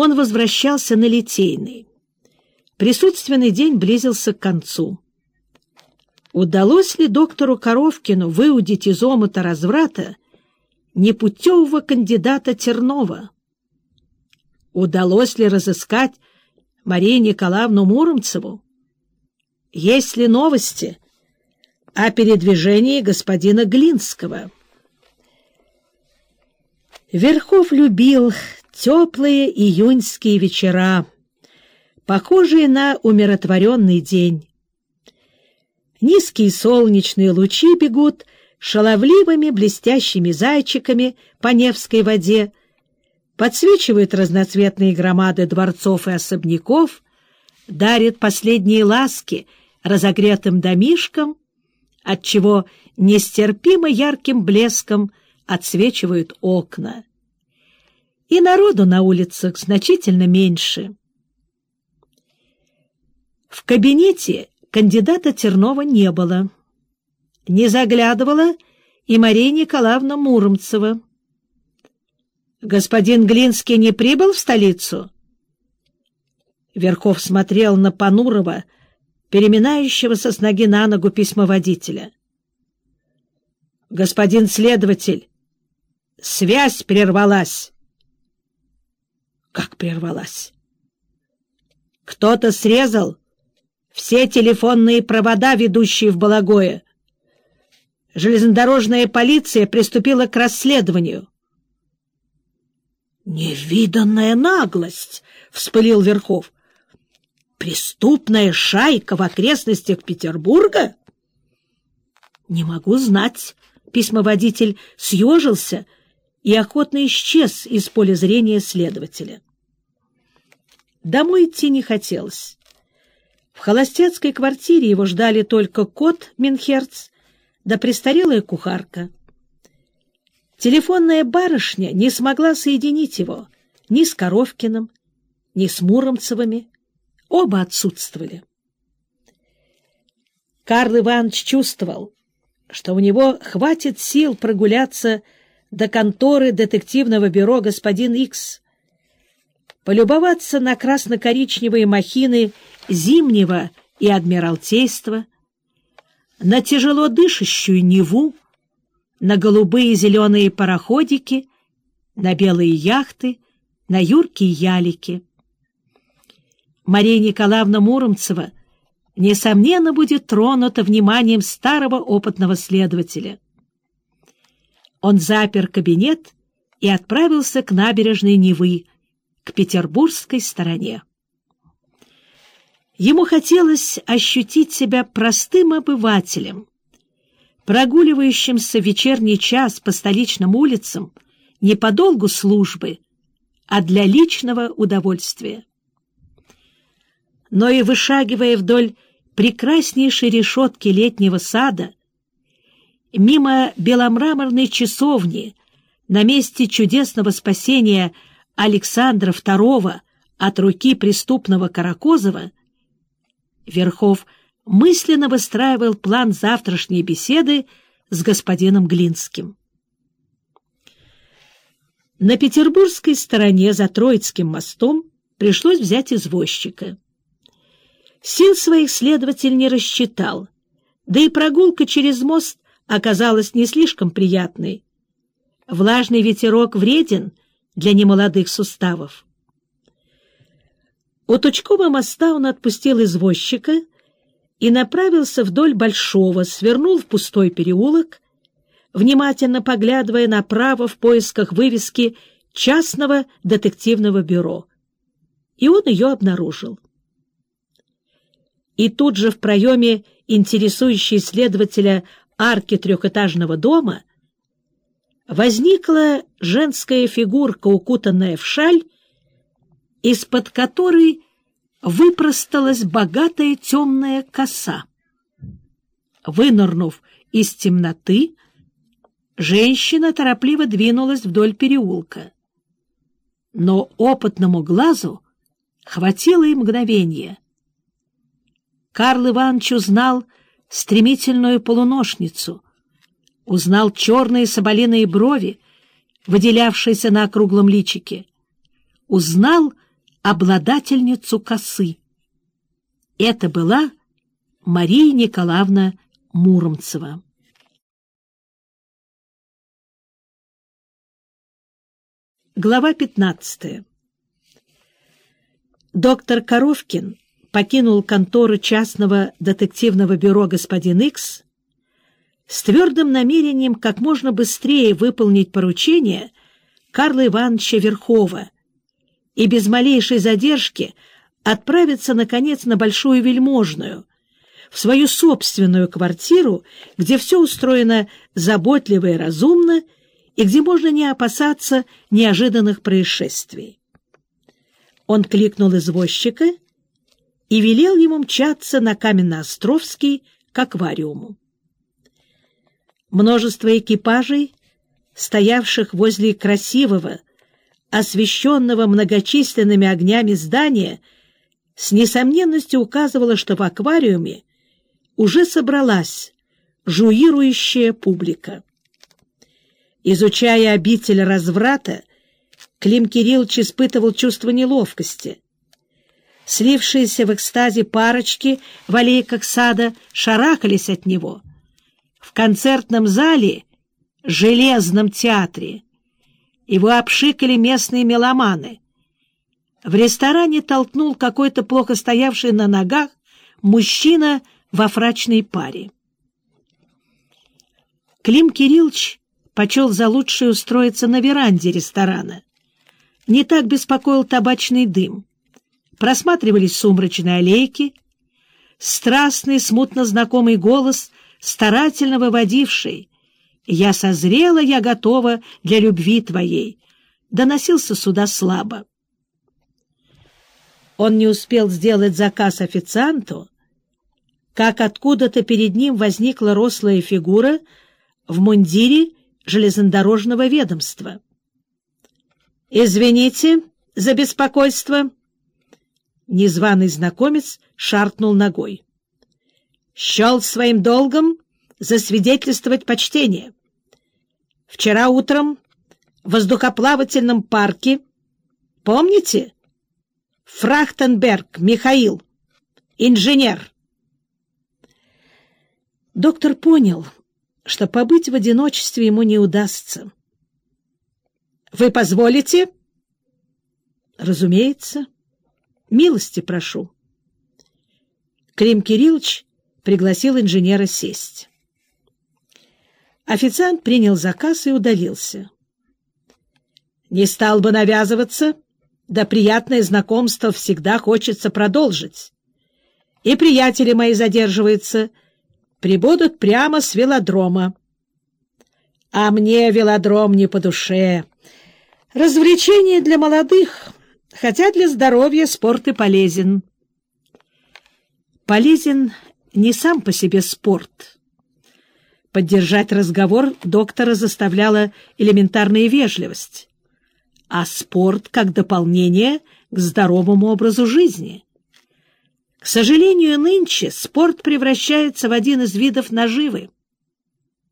он возвращался на Литейный. Присутственный день близился к концу. Удалось ли доктору Коровкину выудить из омута разврата непутевого кандидата Тернова? Удалось ли разыскать Марию Николаевну Муромцеву? Есть ли новости о передвижении господина Глинского? Верхов любил теплые июньские вечера, похожие на умиротворенный день. Низкие солнечные лучи бегут шаловливыми блестящими зайчиками по Невской воде, подсвечивают разноцветные громады дворцов и особняков, дарят последние ласки разогретым домишкам, отчего нестерпимо ярким блеском отсвечивают окна. И народу на улицах значительно меньше. В кабинете кандидата Тернова не было. Не заглядывала и Мария Николаевна Муромцева. «Господин Глинский не прибыл в столицу?» Верхов смотрел на Панурова, переминающегося с ноги на ногу письмоводителя. «Господин следователь, связь прервалась!» «Как прервалась?» «Кто-то срезал все телефонные провода, ведущие в Балагое. Железнодорожная полиция приступила к расследованию. «Невиданная наглость!» — вспылил Верхов. «Преступная шайка в окрестностях Петербурга?» «Не могу знать», — письмоводитель съежился и охотно исчез из поля зрения следователя. Домой идти не хотелось. В холостяцкой квартире его ждали только кот Минхерц да престарелая кухарка. Телефонная барышня не смогла соединить его ни с Коровкиным, ни с Муромцевыми. Оба отсутствовали. Карл Иванович чувствовал, что у него хватит сил прогуляться до конторы детективного бюро господин Икс, полюбоваться на красно-коричневые махины Зимнего и Адмиралтейства, на тяжело дышащую Неву, на голубые зеленые пароходики, на белые яхты, на юркие ялики. Мария Николаевна Муромцева несомненно будет тронута вниманием старого опытного следователя. Он запер кабинет и отправился к набережной Невы, к петербургской стороне. Ему хотелось ощутить себя простым обывателем, прогуливающимся в вечерний час по столичным улицам не по долгу службы, а для личного удовольствия. Но и вышагивая вдоль прекраснейшей решетки летнего сада, мимо беломраморной часовни на месте чудесного спасения Александра II от руки преступного Каракозова, Верхов мысленно выстраивал план завтрашней беседы с господином Глинским. На петербургской стороне за Троицким мостом пришлось взять извозчика. Сил своих следователь не рассчитал, да и прогулка через мост оказалась не слишком приятной. Влажный ветерок вреден для немолодых суставов. У Тучкова моста он отпустил извозчика и направился вдоль Большого, свернул в пустой переулок, внимательно поглядывая направо в поисках вывески частного детективного бюро. И он ее обнаружил. И тут же в проеме интересующей следователя арки трехэтажного дома возникла женская фигурка, укутанная в шаль, из-под которой выпросталась богатая темная коса. Вынырнув из темноты, женщина торопливо двинулась вдоль переулка. Но опытному глазу хватило и мгновения. Карл Иванович узнал стремительную полуношницу, узнал черные соболиные брови, выделявшиеся на округлом личике, узнал обладательницу косы. Это была Мария Николаевна Муромцева. Глава 15. Доктор Коровкин покинул контору частного детективного бюро «Господин Икс» с твердым намерением как можно быстрее выполнить поручение Карла Ивановича Верхова и без малейшей задержки отправиться, наконец, на Большую Вельможную, в свою собственную квартиру, где все устроено заботливо и разумно, и где можно не опасаться неожиданных происшествий. Он кликнул извозчика и велел ему мчаться на Каменноостровский к аквариуму. Множество экипажей, стоявших возле красивого, освещенного многочисленными огнями здания, с несомненностью указывало, что в аквариуме уже собралась жуирующая публика. Изучая обитель разврата, Клим Кириллович испытывал чувство неловкости. Слившиеся в экстазе парочки в аллейках сада шарахались от него. В концертном зале, железном театре, его обшикали местные меломаны. В ресторане толкнул какой-то плохо стоявший на ногах мужчина во фрачной паре. Клим Кириллович почел за лучшее устроиться на веранде ресторана. Не так беспокоил табачный дым. Просматривались сумрачные аллейки, страстный, смутно знакомый голос, старательно выводивший «Я созрела, я готова для любви твоей», доносился сюда слабо. Он не успел сделать заказ официанту, как откуда-то перед ним возникла рослая фигура в мундире железнодорожного ведомства. «Извините за беспокойство!» Незваный знакомец шаркнул ногой. «Счел своим долгом засвидетельствовать почтение. Вчера утром в воздухоплавательном парке, помните? Фрахтенберг Михаил, инженер». Доктор понял, что побыть в одиночестве ему не удастся. «Вы позволите?» «Разумеется. Милости прошу». Клим Кириллович пригласил инженера сесть. Официант принял заказ и удалился. «Не стал бы навязываться, да приятное знакомство всегда хочется продолжить. И приятели мои задерживаются, прибудут прямо с велодрома. А мне велодром не по душе. Развлечение для молодых, хотя для здоровья спорт и полезен. Полезен не сам по себе спорт. Поддержать разговор доктора заставляла элементарная вежливость, а спорт как дополнение к здоровому образу жизни — к сожалению, нынче спорт превращается в один из видов наживы.